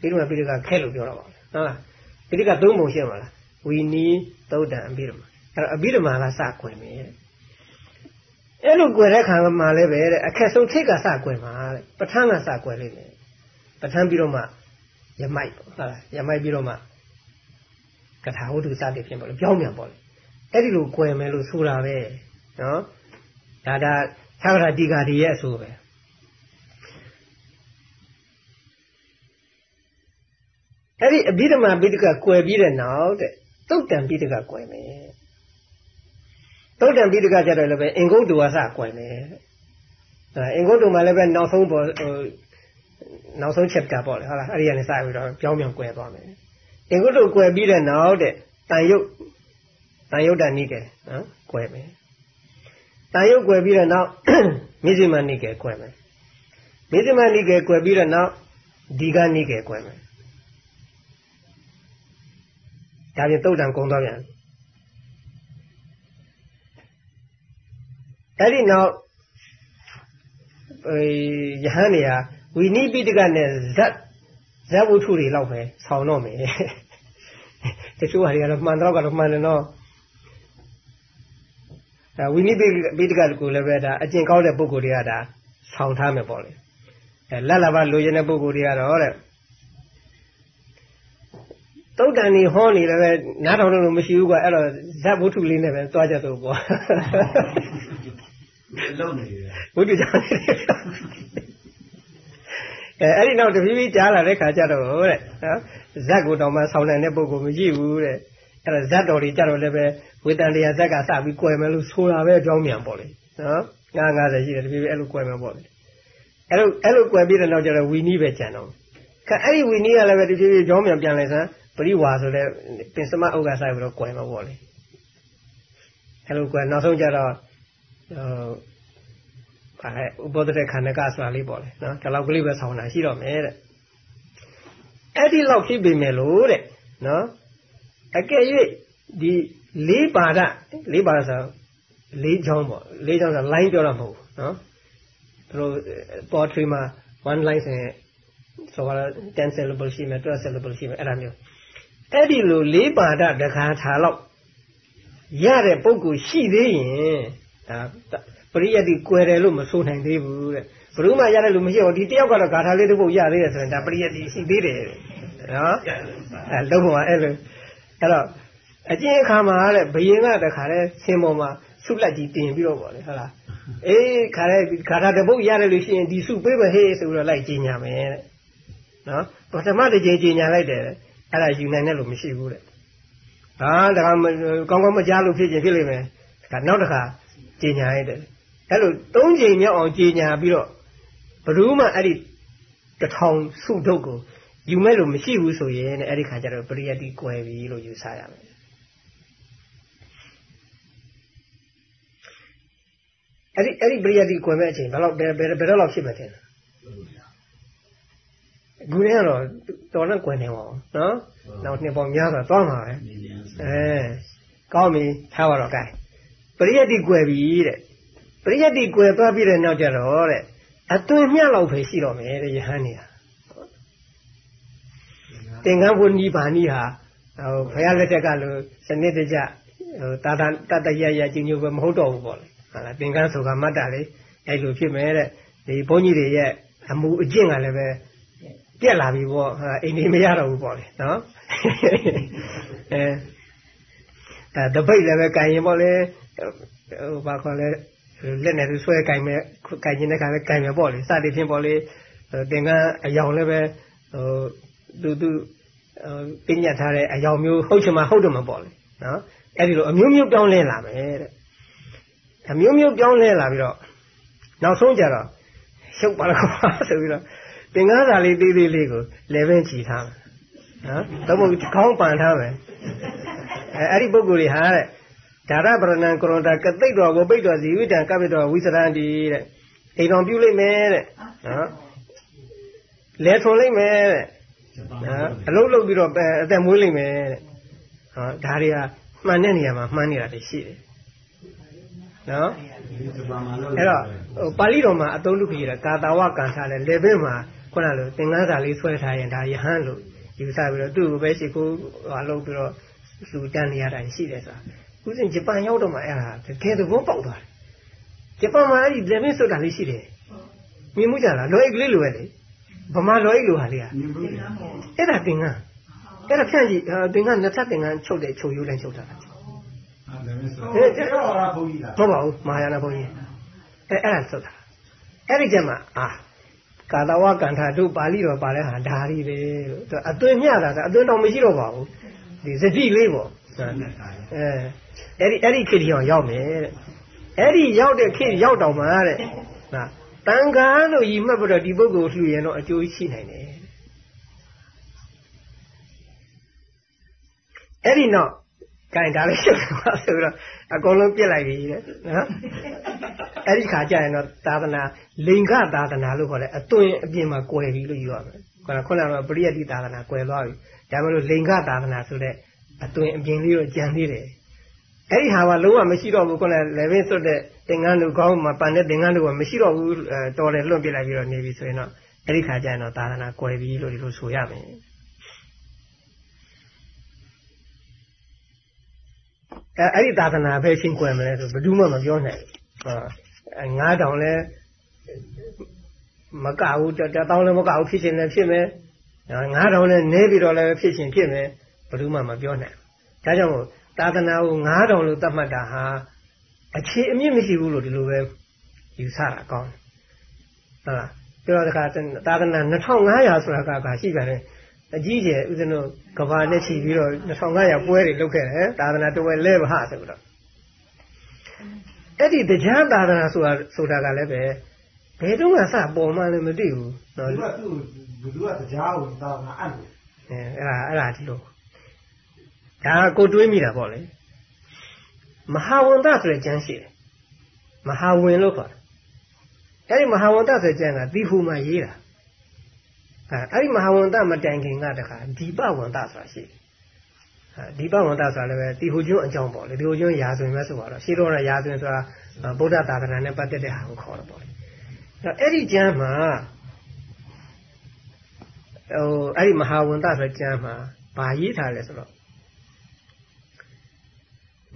[SPEAKER 1] ပိဓမ္မာပိဋကခက်လို့ပြောတော့ပါဟုတ်လားပိဋကသုံးပုံရှင်းပါလားဝီနီသုတ်တံအပိဓမ္မာအဲ့တော့အပိဓမ္မာကစကွယ်မယ်တဲ့အဲ့လိုကွယ်တဲ့ခါမှာလည်းပဲတဲ့အခက်ဆုံးထိတ်ကစကွယ်မှာတဲ့ပဋ္ဌာန်းကစကွယ်လိမ့်မယ်ပဋ္ဌာန်းပြီးတော့မှရမိုက်ပေါ့ဟုတ်လားရမိုက်ပြီးတော့မှကထာဝတ္ထုစသည်ဖြင့်ပေါ့လေပြောင်းပြန်ပေါ့လေ အဲ့ဒီလိုကွယ်မယ်လို့ဆိုတာပဲနော်ဒါဒါသာဝရတိကာဒီရဲ့အဆိုပဲအဲ့ဒီအဘိဓမ္မာပိဋကကွယ်ပြီးတဲ့နောက်တဲ့သုတ်တံပိဋကကွယ်မယ်သုတ်တံပိဋကကြတော့လည်းပဲအင်္ဂုတ္တဝါစကွယ်မယ်အင်္ဂုတ္တမှာလည်းပဲနောက်ဆုံးပေါ်နောက်ဆုံး chapter ပေါ့လေဟုတ်လားအဲ့ဒီကနေစပြီးတော့ပြောင်းပြောင်းကွယ်သွားမယ်အင်္ဂုတ္တကွယ်ပြီးတဲ့နောက်တဲ့တန်ယုတ် တန်ယုတ်တနိကေနော်ကွယ်မယ်တန်ယုတ်ကွယ်ပြီးတဲ့နောက်မိဇိမနိကေကွယ်မယ်မိဇိမနိကေကွယ်ပြီးတဲ့နောက်ဒီကနိကေကွယ်မယ်ဒါပြင်တုတ်တံကုံသွားပြန်အဲ့ဒီနောက်ယဟန်နေရာဝီနိပိတကနဲ့ဇတ်ဇတ်ဝုထုတွေလောက်ပဲဆောင်းတော့မယ်တချို့ဟာတွေကတော့မှန်တော့ကတော့မှန်တယ်နော် အဲဝီနိပိတကကိုလည်းပဲဒါအကျင့်ကောင်းတဲ့ပုဂ္ဂိုလ်တွေကဒါဆောင်းထားမယ်ပေါ့လေအဲလက်လာပါလိုချင်တဲ့ပုဂ္ဂိုလ်တွေကတော့တဲ့တုတ်တန်နေဟောနေလည်းပဲနားထောင်လို့မရှိဘူးကွာအဲ့တော့ဇတ်ဝုထုလေးနဲ့ပဲသွားကြတော့ပေါ့
[SPEAKER 2] လုံးနေတယ်
[SPEAKER 1] ဝုထုကြောင့်အဲအဲ့ဒီနောက်တဖြည်းဖြည်းကြားလာတဲ့ခါကျတော့တဲ့နော်ဇက်ကိုတော့မှဆောင်းနိုင်တဲ့ပုံကိုမရှိဘူးတဲ့အဲ့ဒါဇက်တော်တွေကြတော့လည်းပဲ ဝေတန်တရားဇက်ကစပြီးကွယ်မယ်လို့ဆိုတာပဲအကြောင်းမြန်ပေါ့လေနော်950ရှိတယ်တဖြည်းဖြည်းအဲ့လိုကွယ်မယ်ပေါ့လေအဲ့လိုအဲ့လိုကွယ်ပြီးတဲ့နောက်ကျတော့ဝီနီးပဲကြံတော့ခါအဲ့ဒီဝီနီးကလည်းပဲတဖြည်းဖြည်းကြောင်းမြန်ပြန်လဲစမ်းပရိဝါဆိုတဲ့ပင်စမဥက္ကဆိုင်ပြီးတော့ကွယ်မှာပေါ့လေအဲ့လိုကွယ်နောက်ဆုံးကျတော့ဟိုအဲဥပဒတဲ့ခန္ဓကဆိုတာလေးပေါ့လေနော်ဒီလောက်ကလေးပဲဆောင်းတာရှိတော့မယ်တဲ့အဲ့ဒီလောက်ဖြစ်ပေမဲ့လို့တဲ့နော်အကယ်၍ဒီ လေးပါဒလေးပါဒဆိုလေးချောင်းပေါ့လေးချောင်းဆို line ပြောတာမဟုတ်ဘူးနော်သူတို့ poetry မှာ one line ဆိုရင်ဆိုတော့10 syllable ရှိမယ်12 syllable ရှိမယ်အဲ့ဒါမျိုးအဲ့ဒီလိုလေးပါဒတခါထားတော့ရတဲ့ပုံကိုရှိသေးရင်ဒါပရိယတ်ဒီကွယ်တယ်လို့မဆိုနိုင်သေးဘူးတဲ့ဘယ်သူမှရတဲ့လူမရှိဘူးဒီတယောက်ကတော့ဂါထာလေးတစ်ပုဒ်ရသေးတယ်ဆိုရင်ဒါပရိယတ်ဒီရှိသေးတယ်နော်အဲလုံးဝအဲ့လိုအဲ့တော့ အကျဉ်းအခါမှာတဲ့ဘယင်ကတခါလဲဆင်းပေါ်မှာဆုလက်ကြီးတင်ပြီးတော့ပေါ့လေဟုတ်လားအေးခါရဲခါတာတပုတ်ရတယ်လို့ရှိရင်ဒီစုပေးမဟေးဆိုပြီးတော့လိုက်ကြီးညာမယ်တဲ့နော်ပထမတစ်ချိန်ကြီးညာလိုက်တယ်အဲ့ဒါယူနိုင်တယ်လို့မရှိဘူးတဲ့ဟာတခါကောင်းကောင်းမကြားလို့ဖြစ်ခြင်းဖြစ်လိမ့်မယ်ခါနောက်တစ်ခါကြီးညာရတယ်အဲ့လိုသုံးချိန်မြောက်အောင်ကြီးညာပြီးတော့ဘယ်သူမှအဲ့ဒီတထောင်စုထုတ်ကိုယူမဲ့လို့မရှိဘူးဆိုရင်အဲ့ဒီခါကျတော့ပရိယတ်တိကွယ်ပြီလို့ယူဆရမယ် အဲ့ဒီအဲ့ဒီပရိယတ်တိကွယ်မဲ့အချိန်ဘယ်လောက်ဘယ်ဘယ်ဘယ်တော့လောက်ဖြစ်မှာထင်လဲခုနကတော့တော်နဲ့ကွယ်နေပါအောင်နော်နောက်နှစ်ပေါင်များစွာသွားမှာပဲအဲကောင်းပြီထားပါတော့ကဲပရိယတ်တိကွယ်ပြီတဲ့ပရိယတ်တိကွယ်သွားပြီးတဲ့နောက်ကျတော့တဲ့အတွင်မြလောက်ပဲရှိတော့မယ်တဲ့ယဟန်နေဟာသင်္ကန်းဘုန်ကြီးပါဏိဟာဟိုဘုရားလက်ထက်ကလို့စနစ်တကျဟိုတာတာတတရရကြီးညိုပဲမဟုတ်တော့ဘူးပေါ့လေ ဟာလားသင်္ကန်းဆိုကမတ်တာလေအဲ့လိုဖြစ်မယ်တဲ့ဒီဘုန်းကြီးတွေရဲ့အမှုအကျင့်ကလည်းပဲပြက်လာပြီပေါ့ဟာအိမ်နေမရတော့ဘူးပေါ့လေနော်အဲအဲတပိတ်လည်းပဲကင်ရင်ပေါ့လေဟိုဘာခေါ်လဲလက်နဲ့ဆွဲကင်မဲ့ကင်ရင်တဲ့ခါပဲကင်မယ်ပေါ့လေစသည်ဖြင့်ပေါ့လေသင်္ကန်းအယောင်လည်းပဲဟိုသူသူပညာထားတဲ့အယောင်မျိုးဟုတ်ချင်မှဟုတ်တယ်မှာပေါ့လေနော်အဲ့ဒီလိုအမျိုးမျိုးပြောင်းလဲလာမယ်တဲ့ အမျိုးမျိုးပြောင်းလဲလာပြီးတော့နောက်ဆုံးကြတော့ရှုပ်ပါတော့ဆိုပြီးတော့သင်္ကားစာလေးသေးသေးလေးကိုလေဘင်းချီထားမယ်နော်တော့မဟုတ်ခေါင်းပန်ထားမယ်အဲအဲ့ဒီပုဂ္ဂိုလ်တွေဟာတဲ့ဒါရပရဏံကရွန်တာကတိတ်တော်ကိုပိတ်တော်ဇီဝိတံကပိတော်ဝိသရန္တိတဲ့အိမ်တော်ပြုလိုက်မယ်တဲ့နော်လဲထွန်လိုက်မယ်တဲ့နော်အလုပ်လုပ်ပြီးတော့အသက်မွေးလိုက်မယ်တဲ့ဟောဒါတွေကမှန်တဲ့နေရာမှာမှန်နေတာတွေရှိတယ် နော်အဲ့တော့ဟိုပါဠိတော်မှာအသုံးလုပ်ကြည့်တာကာတာဝကံထားတယ်လေဘင်းမှာခုနလိုသင်္ကန်းစာလေးဆွဲထားရင်ဒါယဟန်လို့ယူဆပြီးတော့သူ့ကိုပဲရှိခိုးဟာလုပ်ပြီးတော့လူတန်းနေရတာရှိတယ်ဆိုတာဥစဉ်ဂျပန်ရောက်တော့မှအဲ့ဒါတကယ်သဘောပေါက်သွားတယ်ဂျပန်မှာအဲ့ဒီလေဘင်းဆိုတာလေးရှိတယ်မြင်မှုကြလားလောအိတ်ကလေးလိုပဲလေဗမာလောအိတ်လိုဟာလေးอ่ะအဲ့ဒါသင်္ကန်းအဲ့ဒါဖြန့်ကြည့်သင်္ကန်းနှစ်ထပ်သင်္ကန်းချုပ်တယ်ချုပ်ရိုးတိုင်းချုပ်တာ
[SPEAKER 2] အဲကျတော့ဘုန်းကြီးလား
[SPEAKER 1] ဟုတ်ပါဘူးမဟာယာနဘုန်းကြီးအဲအဲ့ဒါသုတ်တာအဲ့ဒီကျမှအာကာတဝကန္ထာတို့ပါဠိတော်ပါတဲ့ဟာဓာရီပဲလို့သူအသွင်မျှတာကအသွင်တော့မရှိတော့ပါဘူးဒီစတိလေးပေါ့အဲအဲ့ဒီအဲ့ဒီခေတ်ကြီးအောင်ရောက်မယ်တဲ့အဲ့ဒီရောက်တဲ့ခေတ်ရောက်တော့မှတဲ့ဟာတန်ခါလို့ရီမှတ်ပြီးတော့ဒီပုဂ္ဂိုလ်လှူရင်တော့အကျိုးရှိနိုင်တယ်အဲ့ဒီနောက် ကင်ဒါလေးရှုပ်သွားဆိုတော့အကုန်လုံးပြစ်လိုက်ပြီတဲ့နော်အဲ့ဒီခါကျရင်တော့သာသနာလိင်္ဂသာသနာလို့ခေါ်တယ်အသွင်အပြင်မှာကွယ်ပြီလို့ယူရမယ်ခေါင်းခုနကတော့ပရိယတ်တိသာသနာကွယ်သွားပြီဒါမှမဟုတ်လိင်္ဂသာသနာဆိုတဲ့အသွင်အပြင်လေးတော့ကြံသေးတယ်အဲ့ဒီဟာကလုံးဝမရှိတော့ဘူးခုနလေဗင်းစွတ်တဲ့သင်္ကန်းတို့ကောင်းမှာပန်တဲ့သင်္ကန်းတို့ကမရှိတော့ဘူးတော်တယ်လွန့်ပြလိုက်ပြီးတော့နေပြီဆိုရင်တော့အဲ့ဒီခါကျရင်တော့သာသနာကွယ်ပြီလို့ဒီလိုဆိုရမယ် အဲအဲ့ဒီသာသနာပဲရှင်းကွယ်မလဲဆိုဘယ်သူမှမပြောနိုင်ဘူးဟာ9000လဲမကဘူးတတောင်းလည်းမကဘူးဖြစ်ရှင်လည်းဖြစ်မယ်9000လဲနည်းပြီးတော့လည်းဖြစ်ရှင်ဖြစ်မယ်ဘယ်သူမှမပြောနိုင်ဘူးဒါကြောင့်မို့သာသနာကို9000လို့သတ်မှတ်တာဟာအခြေအမြင့်မရှိဘူးလို့ဒီလိုပဲယူဆတာကောင်းတယ်ဟုတ်လားပြောတော့တခါသာသနာ2500ဆိုတာကရှိပါတယ် အကြီးကျယ်ဦးဇင်းတို့ကဘာနဲ့ချီပြီးတော့2500ပွဲတွေလုပ်ခဲ့တယ်သာသနာတဝဲလဲပါဆိုတော့အဲ့ဒီတရားသာသနာဆိုတာဆိုတာကလည်းပဲဘယ်တော့မှစပေါ်မှလည်းမသိဘူး
[SPEAKER 2] နော်ဘုရားသူ့ဘုရားတရားကိုသာသနာအပ်တယ်
[SPEAKER 1] အဲအဲ့ဒါအဲ့ဒါဒီလိုဒါကိုတွေးမိတာပေါ့လေမဟာဝန္တဆိုတဲ့ကျမ်းရှိတယ်မဟာဝင်လို့ခေါ်တယ်အဲ့ဒီမဟာဝန္တဆိုတဲ့ကျမ်းကသီဟူမှာရေးတာ အဲ့ဒီမဟာဝန္တမတိုင်ခင်ကတခါဒီပဝန္တဆိုတာရှိတယ်ဒီပဝန္တဆိုတာလည်းပဲတီဟိုကျွန်းအကြောင်းပေါ့လေဒီဟိုကျွန်းရာဇဝင်ပဲဆိုပါတော့ရှင်းတော့ရာဇဝင်ဆိုတာဗုဒ္ဓသာသနာနဲ့ပတ်သက်တဲ့ဟာကိုခေါ်တယ်ပေါ့လေအဲ့ဒီကျမ်းမှာဟိုအဲ့ဒီမဟာဝန္တဆိုကျမ်းမှာဘာရေးထားလဲဆိုတော့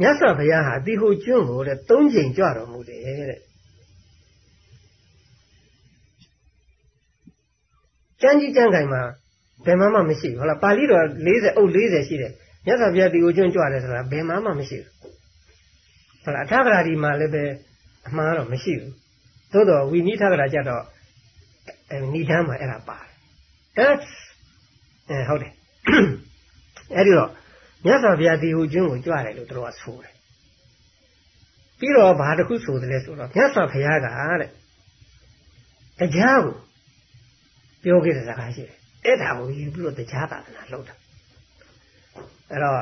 [SPEAKER 1] မြတ်စွာဘုရားဟာတီဟိုကျွန်းကိုတဲ့၃ချိန်ကြွတော်မူတယ်တဲ့ ကျမ်းကြီးကျမ်းခိုင်မှာဘယ်မှမှမရှိဘူးဟုတ်လားပါဠိတော်40အုပ်40ရှိတယ်မြတ်စွာဘုရားတီဟိုကျွန်းကြွတယ်ဆိုတာဘယ်မှမှမရှိဘူးဟုတ်လားအထာဂရာဒီမှာလည်းပဲအမှားတော့မရှိဘူးသို့တော့ဝိနိထဂရာကြတော့အဲဏိဒမ်းမှာအဲ့ဒါပါတယ်အဲဟုတ်တယ်အဲ့ဒီတော့မြတ်စွာဘုရားဒီဟူကျွန်းကိုကြွတယ်လို့တို့ကဆိုတယ်ပြီးတော့ဘာတစ်ခုဆိုတယ်လဲဆိုတော့မြတ်စွာဘုရားကတဲ့တရားကို ပြောခဲ့တဲ့စကားရှိတယ်အဲ့ဒါကိုယူပြီးတော့တရားသာသနာလုပ်တာအဲ့တော့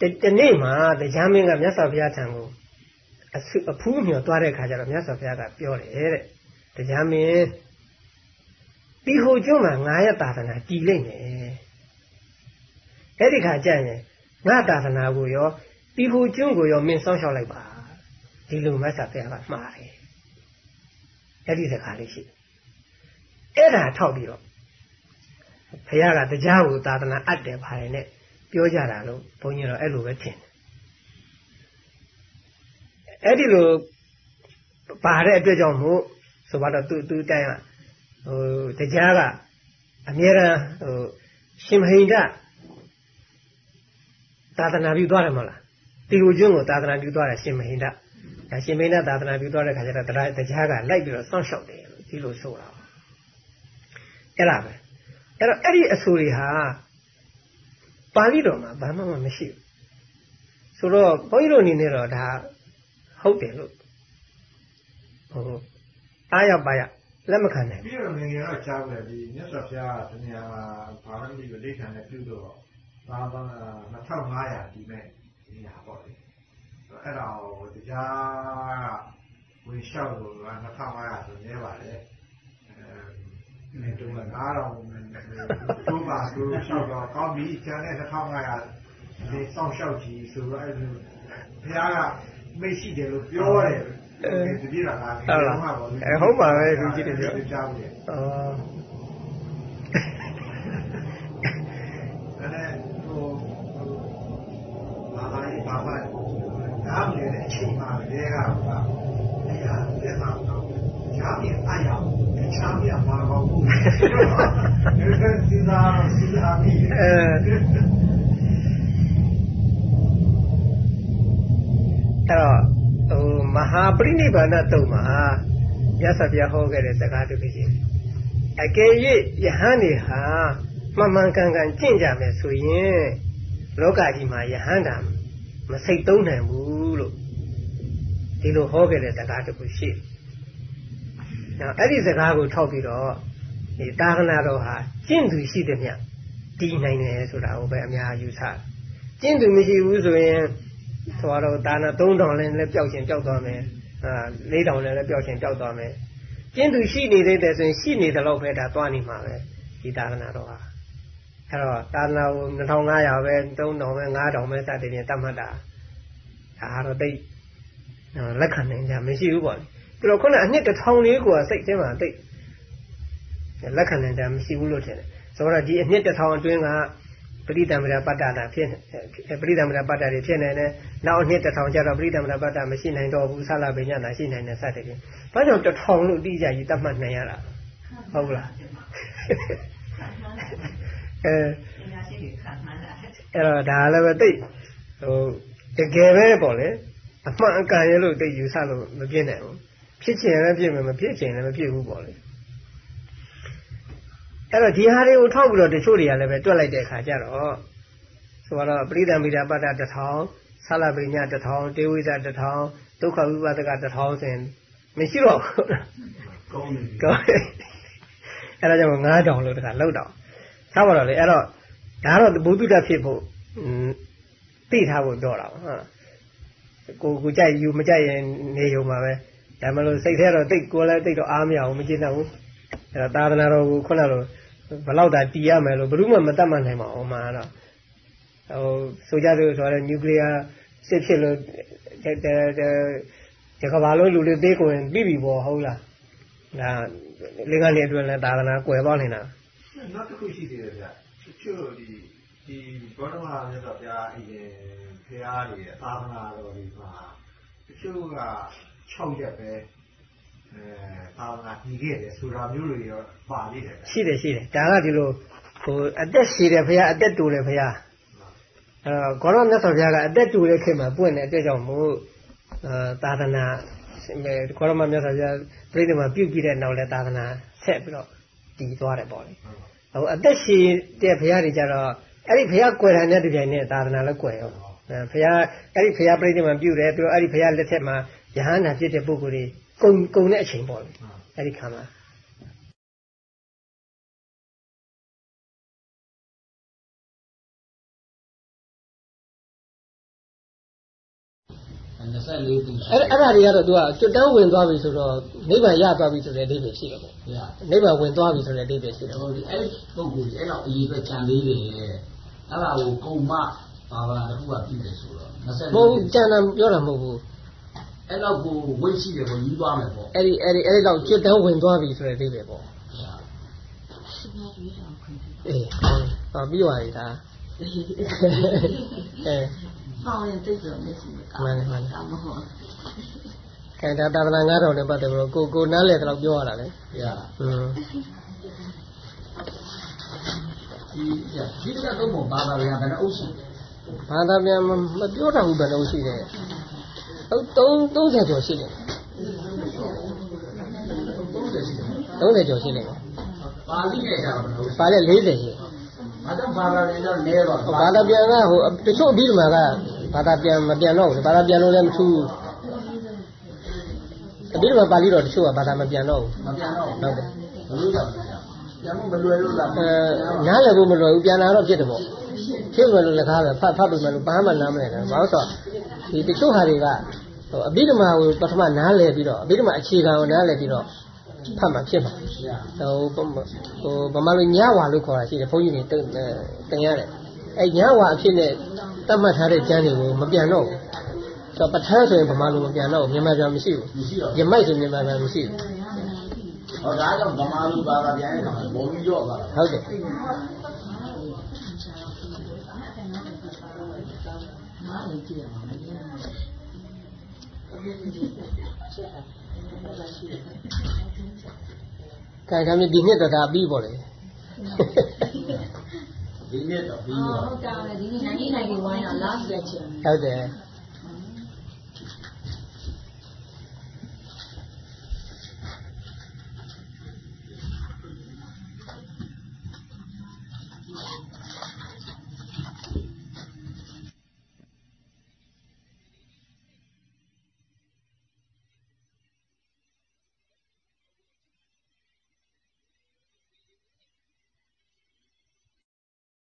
[SPEAKER 1] ဒီနေ့မှာတရားမင်းကမြတ်စွာဘုရားထံကိုအဖူးမြော်သွားတဲ့ခါကျတော့မြတ်စွာဘုရားကပြောတယ်တဲ့တရားမင်းဒီဟိုကျွန်းမှာငါရဲ့သာသနာတည်လိမ့်မယ်အဲ့ဒီခါကျရင်ငါသာသနာကိုရောဒီဟိုကျွန်းကိုရောမင်းစောင့်ရှောက်လိုက်ပါဒီလိုမြတ်စွာဘုရားကမှားတယ်အဲ့ဒီစကားလေးရှိ အဲ့ဒါထောက်ပြီးတော့ဘုရားကတရားကိုသာသနာအပ်တယ်ပါရင်နဲ့ပြောကြတာလို့ဘုန်းကြီးတော့အဲ့လိုပဲထင်တယ်အဲ့ဒီလိုပါတဲ့အတွက်ကြောင့်မို့ဆိုတော့သူသူတိုင်ကဟိုတရားကအမြဲတမ်းဟိုရှင်မဟိန္ဒသာသနာပြုသွားတယ်မဟုတ်လားတီဟိုကျွန်းကိုသာသနာပြုသွားတယ်ရှင်မဟိန္ဒဒါရှင်မဟိန္ဒသာသနာပြုသွားတဲ့ခါကျတော့တရားတရားကလိုက်ပြီးတော့စောင့်ရှောက်တယ်လို့ဒီလိုဆိုတာ အဲ့ဒါပဲအဲ့တော့အဲ့ဒီအဆိုတွေဟာပါဠိတော်မှာဘာမှမရှိဘူးဆိုတော့ဘုန်းကြီးတို့အနေနဲ့တော့ဒါဟုတ်တယ်လို့ဟိုအားရပါရလက်မခံနိုင်
[SPEAKER 3] ပြီးတော့ငငယ်တော့ကြားတယ်ဒီမြတ်စွာဘုရားတနေရာမှာဘာမှမသိဘူးဒိဋ္ဌာနဲ့ပြုတော့ဘာဘာ2500ဒီမဲ့ဒီဟာပေါ့လေအဲ့ဒါဟိုတရားဝင်လျှောက်လို့2500ဆိုနေပါလေ အဲတူက9000သူ့ပါသူလျှောက်တော့ကောင်းပြီကျန်တဲ့2500ဒီစောင့်ရှောက်ကြည့်ဆိုတော့အဲ့လိုဘုရားကမိတ်ရှိတယ်လို့ပြောတယ်တတိယကဟုတ်
[SPEAKER 1] လားအဲဟုတ်ပါပဲသူကြည့်တယ်ပြော
[SPEAKER 3] ကြားဘူးလေအော်အဲ့ဟိုဘာသာရေးဘာသာဒါမြင်တဲ့အချိန်မှာလေကပါအဲ့ဒါလက်ဆော င်တော့ညာမြင်အားရအောင်ချားမြပါကောင်းဘူးဒီကစီသာစီသာမီအဲ
[SPEAKER 1] အဲ့တော့ဟိုမဟာပရိနိဗ္ဗာန်တုံမှာမြတ်စွာဘုရားဟောခဲ့တဲ့စကားတစ်ခုရှိတယ်အကယ်၍ယဟန်နေဟာမှန်မှန်ကန်ကန်ကျင့်ကြမယ်ဆိုရင်လောကကြီးမှာယဟန်တာမစိတ်သုံးနိုင်ဘူးလို့ဒီလိုဟောခဲ့တဲ့စကားတစ်ခုရှိတယ်။ နောက်အဲ့ဒီစကားကိုထောက်ပြီးတော့ဒီတာဂနာတော်ဟာကျင့်သူရှိတဲ့မြတ်တည်နိုင်တယ်ဆိုတာကိုပဲအများယူဆတယ်။ကျင့်သူမရှိဘူးဆိုရင်ဆိုတော့ဒါနာ3000လည်းလည်းပျောက်ခြင်းပျောက်သွားမယ်အာ4000လည်းလည်းပျောက်ခြင်းပျောက်သွားမယ်ကျင်းသူရှိနေသေးတယ်ဆိုရင်ရှိနေတယ်လို့ပဲဒါသွားနေမှာပဲဒီသာသနာတော်ဟာအဲ့တော့သာသနာကို2500ပဲ3000ပဲ9000ပဲစသည်ဖြင့်တတ်မှတ်တာဒါတော့တိတ်လက်ခံနိုင်ကြမရှိဘူးပေါ့ ပြီးတော့ခုနအနှစ်1000လေးကိုစိတ်ထဲမှာတိတ်လက်ခံနိုင်ကြမရှိဘူးလို့ထင်တယ်ဆိုတော့ဒီအနှစ်1000အတွင်းကပရိသမ္မရာပတ္တတာဖြစ်ပရိသမ္မရာပတ္တတွေဖြစ်နေတယ်နောက်နှစ်တစ်ထောင်ကျတော့ပရိသမ္မရာပတ္တမရှိနိုင်တော့ဘူးဆလာပညာသာရှိနိုင်တယ်စသဖြင့်ဘာကြောင့်တစ်ထောင်လို့တိကျကြီးတတ်မှတ်နိုင်ရတာဟုတ်လားအဲအဲ့တော့ဒါလည်းပဲတိတ်ဟိုတကယ်ပဲပေါ့လေအမှန်အကန်ရလို့တိတ်ယူဆလို့မပြည့်နိုင်ဘူး ဖြစ်ချင်လည်းပြည့်မယ်မဖြစ်ချင်လည်းမဖြစ်ဘူးပေါ့လေအဲ့တော့ဒီဟာတွေကိုထောက်ပြီးတော့တချို့တွေကလည်းပဲတွက်လိုက်တဲ့အခါကျတော့ဆိုတော့ပရိသမိတာပတ္တတစ်ထောင်ဆလပိညာတစ်ထောင်တေဝိဇတစ်ထောင်ဒုက္ခဝိပဿကတစ်ထောင်ဆိုရင်မရှိတော့ဘူး
[SPEAKER 3] ကောင်းတယ်
[SPEAKER 1] ကောင်းတယ်အဲ့ဒါကြောင့်9000လို့တခါလောက်တော့ထားပါတော့လေအဲ့တော့ဒါတော့ဘုသူတ္တဖြစ်ဖို့သိထားဖို့တော့တာဟုတ်ကိုကိုကြိုက်ယူမကြိုက်ရင်နေရုံပါပဲ ဒါမှမဟုတ်စိတ်ထဲတော့တိတ်ကိုလည်းတိတ်တော့အားမရဘူးမကျင်တော့ဘူးအဲ့တော့သာသနာတော်ကိုခုနလိုဘလောက်သာတည်ရမယ်လို့ဘယ်သူမှမတတ်မှတ်နိုင်ပါဘူးမှာတော့ဟိုဆိုကြလို့ဆိုတော့နျူကလ িয়ার စစ်ဖြစ်လို့တဲ့တဲ့ဒီကဘာလို့လူတွေသေးကိုရင်ပြီးပြီပေါ့ဟုတ်လားဒါလင်္ကာနေအတွင်းလဲသာသနာကွယ်သွားနေတာ
[SPEAKER 3] နောက်တစ်ခုရှိသေးတယ်ဗျတချို့ဒီဒီဘောဓမာမြတ်စွာဘုရားအရင်ဖရာတွေသာသနာတော်တွေမှာတချို့က 6ရက်ပဲအဲသာသနာကြီးခဲ့တယ်ဆိုတာမျိုးတွေရောပါလိမ့်တယ်ဗျ
[SPEAKER 1] ရှိတယ်ရှိတယ်ဒါကဒီလိုဟိုအသက်ရှည်တယ်ဖရာအသက်တူတယ်ဖရာအဲတော့ကောရမြတ်စွာဘုရားကအသက်တူတဲ့ခေတ်မှာပွင့်တဲ့အတွက်ကြောင့်မို့အဲသာသနာကောရမမြတ်စွာဘုရားပြိဋိမာပြုတ်ပြီးတဲ့နောက်လဲသာသနာဆက်ပြီးတော့တည်သွားတယ်ပေါ့လေဟိုအသက်ရှည်တဲ့ဘုရားတွေကြတော့အဲ့ဒီဘုရားကွယ်တာနဲ့တပြိုင်နက်သာသနာလည်းကွယ်ရောအဲဘုရားအဲ့ဒီဘုရားပြိဋိမာပြုတ်တယ်ပြီးတော့အဲ့ဒီဘုရားလက်ထက်မှာ ယဟန္တာဖြစ်တဲ့ပုဂ္ဂိုလ်တွေကုံကုံတဲ့အချိန်ပေါ့လေအဲ့ဒီခါမှာ
[SPEAKER 2] 24သိန်း
[SPEAKER 1] အဲ့အဲ့ဒါတွေကတော့သူကကျွတ်တန်းဝင်သွားပြီဆိုတော့နိဗ္ဗာန်ရသွားပြီဆိုတဲ့အဓိပ္ပာယ်ရှိတယ်ပေါ့
[SPEAKER 2] ရ
[SPEAKER 1] နိဗ္ဗာန်ဝင်သွားပြီဆိုတဲ့အဓိပ္ပာယ်ရှိတယ်
[SPEAKER 2] တော့
[SPEAKER 1] ပေါ့
[SPEAKER 2] ဒီအဲ့ပုဂ္ဂိုလ်ကြီးအဲ့တော့အရေးပဲကြံသေးတယ်အဲ့ဒါကိုကုံမဘာဝနာတစ်ခုကပြည်တယ်ဆိုတော့24
[SPEAKER 1] ဘုံကျန်တာပြောတာမဟုတ်ဘူး
[SPEAKER 2] အဲ့လောက်ကိုဝိတ်ရှိတယ်ကိုယူသွားမယ်ပေါ့
[SPEAKER 1] အဲ့ဒီအဲ့ဒီအဲ့ဒီလောက်จิตတန်းဝင်သွားပြီဆိုတဲ့အသေးပဲပေါ့အေးပါပြီးပါလေဒါအဲ
[SPEAKER 4] ပေါင်းရင်သိကြမယ်
[SPEAKER 1] ရှိမှာမှန်
[SPEAKER 4] တယ်မှ
[SPEAKER 1] န်တယ်မဟုတ်ခဲဒါတာဗလာ9000နဲ့ပတ်တယ်ဘလို့ကိုကိုနားလဲတော့ပြောရတာလေ
[SPEAKER 2] ဗျာ
[SPEAKER 1] ဟွန်း
[SPEAKER 2] ဒီကတော့ဘာသာပြန်ဘယ်နှအုပ်ရှိ
[SPEAKER 1] ဘာသာပြန်မပြောတာဘူးဘယ်နှအုပ်ရှိတယ် 30ကျော်ရှိတယ်
[SPEAKER 2] 30ရှိတယ်
[SPEAKER 1] 30ကျော်ရှိတယ်
[SPEAKER 2] ပါဠိနဲ့ကြတော့ဘယ်နှအုပ်ရှိ
[SPEAKER 1] ပါလေ40ရှိ
[SPEAKER 2] ဘာကြောင့်ဘာသာပြန်တော့နဲတော့
[SPEAKER 1] ဘာသာပြန်ကဟိုတချို့အပြီးမှာကဘာသာပြန်မပြန်တော့ဘူးဘာသာပြန်လို့လည်းမထူးအပြီးမှာပါဠိတော်တချို့ကဘာသာမပြန်တော့ဘူး
[SPEAKER 2] မပြန်တော့
[SPEAKER 1] ဟုတ်တယ်
[SPEAKER 2] ဘလို့ကြောင့်ပြန်မှုမလွယ်လို့လား
[SPEAKER 1] အဲနားလည်ဖို့မလွယ်ဘူးပြန်လာတော့ဖြစ်တယ်ပေါ့ ဖြစ်မယ်လို့လည်းကားပဲဖတ်ဖတ်ပြီးမှလို့ဘာမှနားမလည်တယ်ဘာလို့ဆိုတော့ဒီတချို့ဟာတွေကဟိုအပြီးမှာကိုပထမနားလည်ပြီးတော့အပြီးမှာအခြေခံကိုနားလည်ပြီးတော့ဖတ်မှဖြစ်မှာ
[SPEAKER 2] ရ
[SPEAKER 1] ဟိုဟိုဗမာလိုညဝါလို့ခေါ်တာရှိတယ်ဘုန်းကြီးတွေတင်တင်ရတယ်အဲညဝါအဖြစ်နဲ့တတ်မှတ်ထားတဲ့ကျမ်းတွေကိုမပြန်တော့ဘူးဆိုတော့ပဋ္ဌာန်းဆိုရင်ဗမာလိုမပြန်တော့ဘူးမြန်မာပြန်မရှိဘူး
[SPEAKER 2] မရှိတော့
[SPEAKER 1] ယမိုက်ဆိုမြန်မာပြန်မရှိဘူး
[SPEAKER 2] ဟောဒါကြောင့်ဗမာလူဘာသာပြန်တဲ့အခါမှာဘုံကြီးရော့သွားတာ
[SPEAKER 1] ဟုတ်တယ်
[SPEAKER 4] အားလည်းကြည့်ရမှာမရဘူး
[SPEAKER 1] ။ကဲဒါမျိုးဒီနှစ်တော့ဒါပြီးပေါ့လေ။
[SPEAKER 2] ဒီနှစ်တော့ပြီး
[SPEAKER 4] ပါ။ဟုတ်တယ်ဒီနေ့နိုင်ငံဝိုင်းက last lecture ။
[SPEAKER 1] ဟုတ်တယ်။